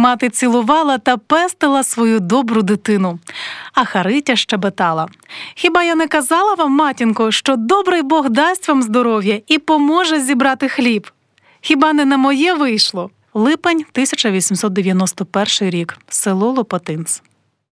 мати цілувала та пестила свою добру дитину. А Харитя щебетала. Хіба я не казала вам, матінко, що добрий Бог дасть вам здоров'я і поможе зібрати хліб? Хіба не на моє вийшло? Липень 1891 рік, село Лопатинц.